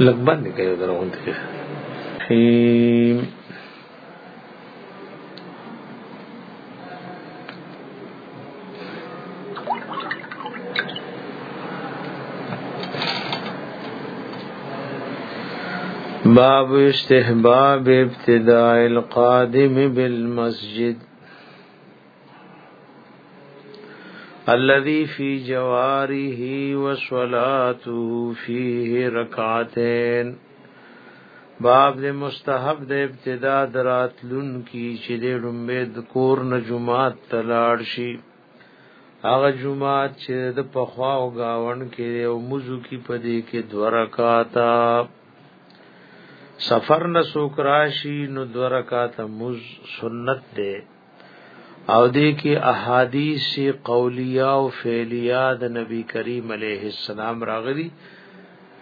لګ كيو کوي انت كيف حیم باب استحباب ابتداء القادم بالمسجد الذي في جواره وصلاته فيه ركعتين باب دې مستحب د ابتدا درات لون کی چې د امید کور نه جمعات تلاړ شي هغه جمعات چې د پخوا او گاون کې او مزو کی پدې کې دورکاتا سفر نه سوکراشی نو دورکاتا مز سنت ده او دې کې احادیث قولیه او فعلیه د نبی کریم علیه السلام راغلي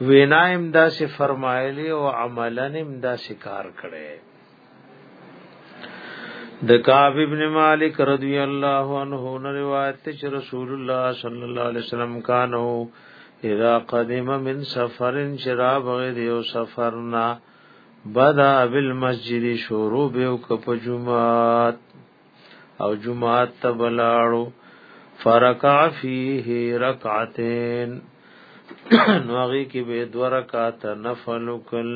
وینایم دا سه فرمایلی او عملنم دا سه کار کړي د کعب ابن مالک رضی الله عنه نو روایت چې رسول الله صلی الله علیه وسلم کانو اذا قدم من سفر شراب غیو سفرنا بدا بالمسجد شروع به او کپ جمعات او جمعات تبلاړو فرکع فیه رکعتین نوغی کی به دو رکعات نفل کل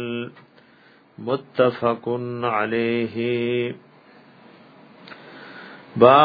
متفق علیه با